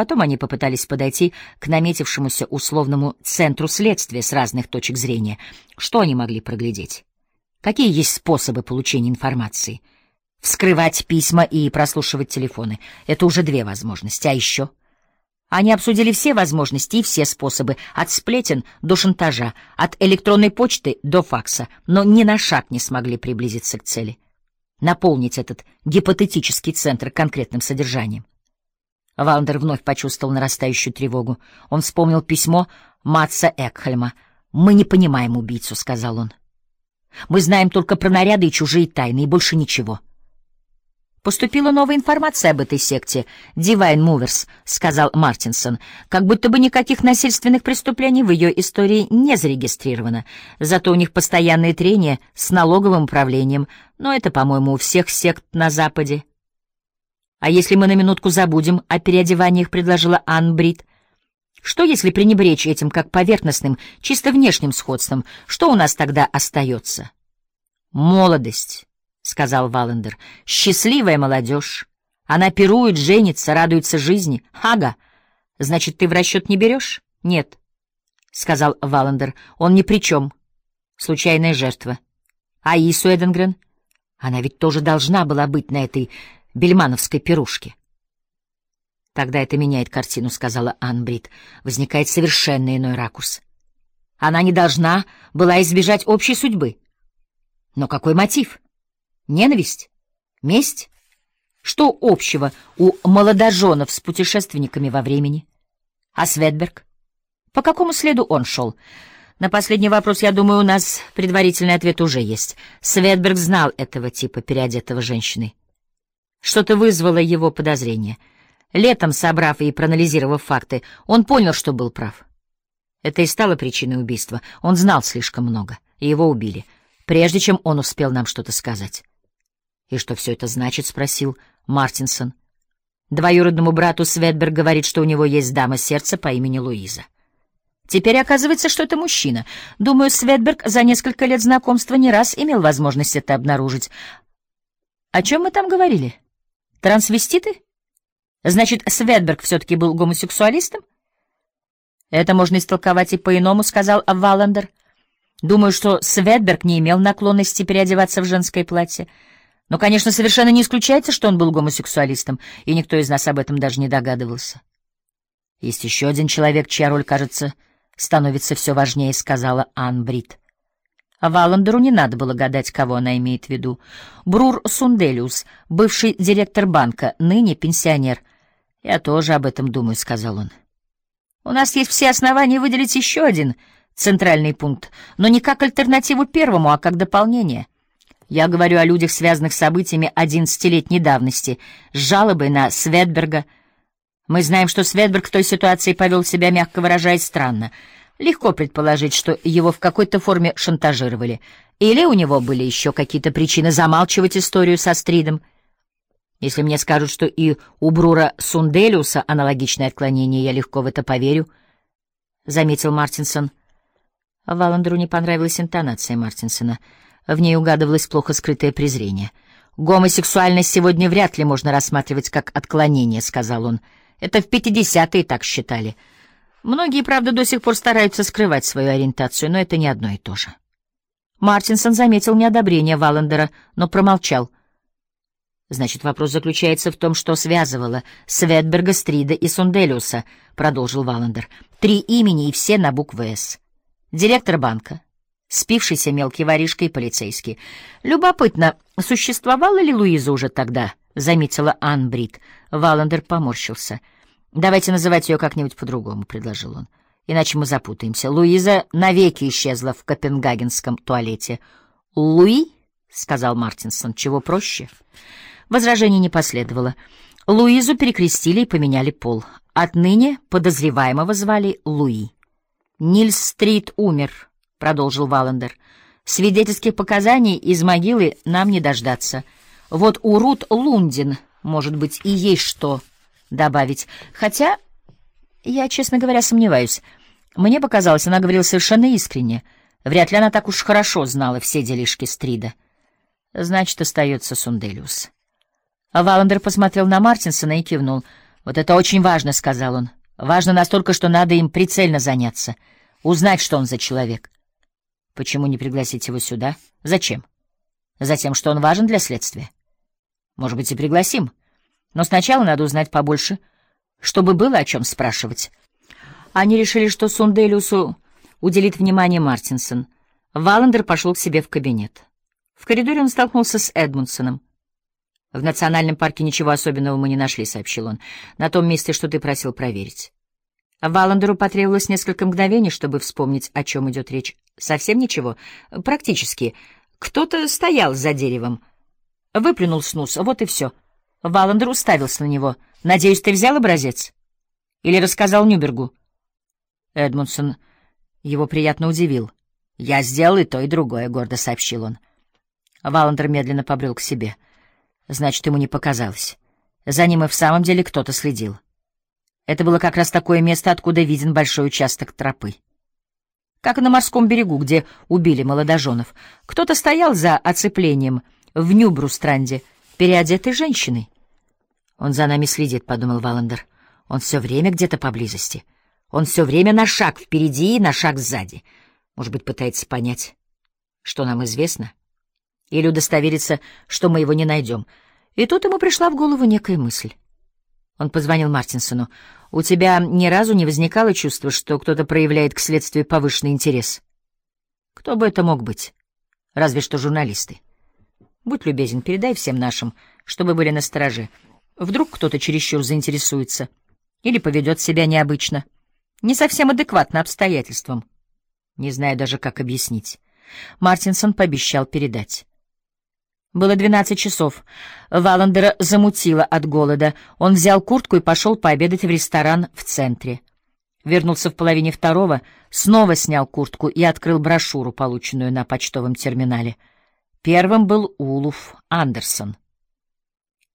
Потом они попытались подойти к наметившемуся условному центру следствия с разных точек зрения. Что они могли проглядеть? Какие есть способы получения информации? Вскрывать письма и прослушивать телефоны — это уже две возможности. А еще? Они обсудили все возможности и все способы, от сплетен до шантажа, от электронной почты до факса, но ни на шаг не смогли приблизиться к цели. Наполнить этот гипотетический центр конкретным содержанием. Валандер вновь почувствовал нарастающую тревогу. Он вспомнил письмо Матса Экхельма. «Мы не понимаем убийцу», — сказал он. «Мы знаем только про наряды и чужие тайны, и больше ничего». «Поступила новая информация об этой секте, Divine Movers», — сказал Мартинсон. «Как будто бы никаких насильственных преступлений в ее истории не зарегистрировано. Зато у них постоянные трения с налоговым управлением. Но это, по-моему, у всех сект на Западе». «А если мы на минутку забудем о переодеваниях?» — предложила Анн Брит. «Что, если пренебречь этим как поверхностным, чисто внешним сходством? Что у нас тогда остается?» «Молодость», — сказал Валендер. «Счастливая молодежь. Она пирует, женится, радуется жизни. Ага. Значит, ты в расчет не берешь?» «Нет», — сказал Валендер. «Он ни при чем. Случайная жертва. А Ису Эденгрен? Она ведь тоже должна была быть на этой бельмановской пирушки. Тогда это меняет картину, сказала Анбрид. Возникает совершенно иной ракурс. Она не должна была избежать общей судьбы. Но какой мотив? Ненависть? Месть? Что общего у молодоженов с путешественниками во времени? А Светберг? По какому следу он шел? На последний вопрос, я думаю, у нас предварительный ответ уже есть. Светберг знал этого типа переодетого женщины. Что-то вызвало его подозрение. Летом, собрав и проанализировав факты, он понял, что был прав. Это и стало причиной убийства. Он знал слишком много, и его убили, прежде чем он успел нам что-то сказать. «И что все это значит?» — спросил Мартинсон. Двоюродному брату Светберг говорит, что у него есть дама сердца по имени Луиза. Теперь оказывается, что это мужчина. Думаю, Светберг за несколько лет знакомства не раз имел возможность это обнаружить. О чем мы там говорили? Трансвеститы? Значит, Светберг все-таки был гомосексуалистом? Это можно истолковать и по-иному, сказал Валандер. Думаю, что Светберг не имел наклонности переодеваться в женское платье. Но, конечно, совершенно не исключается, что он был гомосексуалистом, и никто из нас об этом даже не догадывался. Есть еще один человек, чья роль, кажется, становится все важнее, сказала Ан Брит. А Валандеру не надо было гадать, кого она имеет в виду. Брур Сунделиус, бывший директор банка, ныне пенсионер. «Я тоже об этом думаю», — сказал он. «У нас есть все основания выделить еще один центральный пункт, но не как альтернативу первому, а как дополнение. Я говорю о людях, связанных с событиями одиннадцатилетней давности, с жалобой на Светберга. Мы знаем, что Светберг в той ситуации повел себя, мягко выражаясь, странно — Легко предположить, что его в какой-то форме шантажировали. Или у него были еще какие-то причины замалчивать историю со Стридом. Если мне скажут, что и у Брура Сунделиуса аналогичное отклонение, я легко в это поверю, — заметил Мартинсон. Валандеру не понравилась интонация Мартинсона. В ней угадывалось плохо скрытое презрение. «Гомосексуальность сегодня вряд ли можно рассматривать как отклонение», — сказал он. «Это в пятидесятые так считали». Многие, правда, до сих пор стараются скрывать свою ориентацию, но это не одно и то же. Мартинсон заметил неодобрение Валандера, но промолчал. «Значит, вопрос заключается в том, что связывало Светберга, Стрида и Сунделиуса», — продолжил Валандер. «Три имени и все на букву «С». Директор банка, спившийся мелкий воришка и полицейский. Любопытно, существовала ли Луиза уже тогда?» — заметила Ан Брит. Валандер поморщился — «Давайте называть ее как-нибудь по-другому», — предложил он. «Иначе мы запутаемся. Луиза навеки исчезла в копенгагенском туалете». «Луи?» — сказал Мартинсон. «Чего проще?» Возражений не последовало. Луизу перекрестили и поменяли пол. Отныне подозреваемого звали Луи. «Нильс Стрит умер», — продолжил Валандер. «Свидетельских показаний из могилы нам не дождаться. Вот у Рут Лундин, может быть, и есть что добавить. Хотя, я, честно говоря, сомневаюсь. Мне показалось, она говорила совершенно искренне. Вряд ли она так уж хорошо знала все делишки Стрида. Значит, остается Сунделиус. Валандер посмотрел на Мартинсона и кивнул. «Вот это очень важно», — сказал он. «Важно настолько, что надо им прицельно заняться, узнать, что он за человек». «Почему не пригласить его сюда? Зачем?» «Затем, что он важен для следствия». «Может быть, и пригласим. Но сначала надо узнать побольше, чтобы было о чем спрашивать». Они решили, что Сунделюсу уделит внимание Мартинсон. Валандер пошел к себе в кабинет. В коридоре он столкнулся с Эдмундсоном. «В национальном парке ничего особенного мы не нашли», — сообщил он, — «на том месте, что ты просил проверить». Валандеру потребовалось несколько мгновений, чтобы вспомнить, о чем идет речь. Совсем ничего. Практически. Кто-то стоял за деревом. Выплюнул снус, вот и все. Валандер уставился на него. «Надеюсь, ты взял образец?» «Или рассказал Нюбергу?» Эдмундсон его приятно удивил. «Я сделал и то, и другое», — гордо сообщил он. Валандер медленно побрел к себе. Значит, ему не показалось. За ним и в самом деле кто-то следил. Это было как раз такое место, откуда виден большой участок тропы. Как на морском берегу, где убили молодоженов. Кто-то стоял за оцеплением в Нюбрустранде, переодетой женщиной. «Он за нами следит», — подумал Валандер. «Он все время где-то поблизости». Он все время на шаг впереди и на шаг сзади. Может быть, пытается понять, что нам известно? Или удостовериться, что мы его не найдем. И тут ему пришла в голову некая мысль. Он позвонил Мартинсону. «У тебя ни разу не возникало чувства, что кто-то проявляет к следствию повышенный интерес?» «Кто бы это мог быть? Разве что журналисты. Будь любезен, передай всем нашим, чтобы были настороже. Вдруг кто-то чересчур заинтересуется или поведет себя необычно» не совсем адекватно обстоятельствам. Не знаю даже, как объяснить. Мартинсон пообещал передать. Было двенадцать часов. Валандера замутило от голода. Он взял куртку и пошел пообедать в ресторан в центре. Вернулся в половине второго, снова снял куртку и открыл брошюру, полученную на почтовом терминале. Первым был Улуф Андерсон.